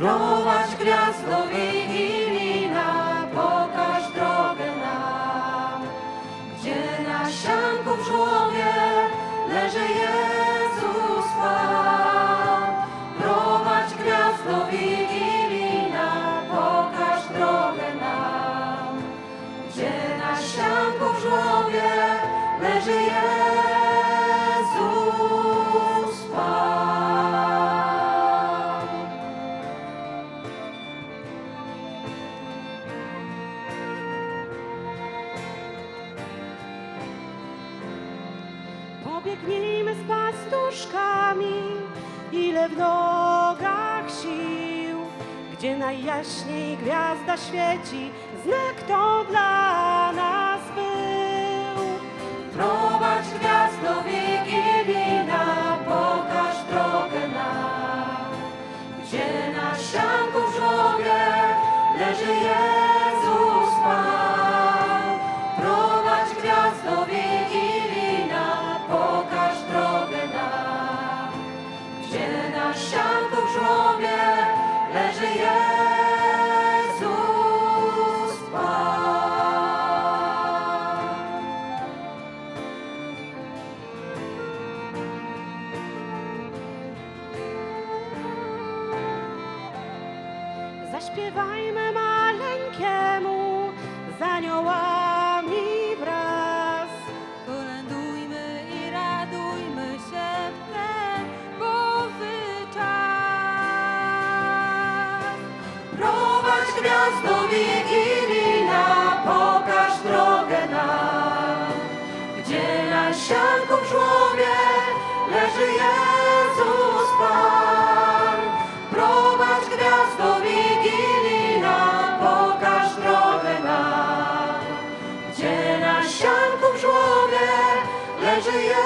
Prowadź gwiazdo Wigilina, pokaż drogę nam, gdzie na sianku w żłobie leży Jezus Pan. Prowadź gwiazdo Wigilina, pokaż drogę nam, gdzie na sianku w żłobie leży Jezus Pobiegnijmy z pastuszkami, ile w nogach sił, gdzie najjaśniej gwiazda świeci, znak to dla nas był. Prowadź gwiazdo Wigilina, pokaż drogę nam, gdzie na sianku w leży Jezus Zaśpiewajmy maleńkiemu z aniołami wraz. Kolędujmy i radujmy się w ten Boży czas. Prowadź gwiazdo Wigilina, pokaż drogę nam, gdzie na sianku w żłobie leży Jezus 这样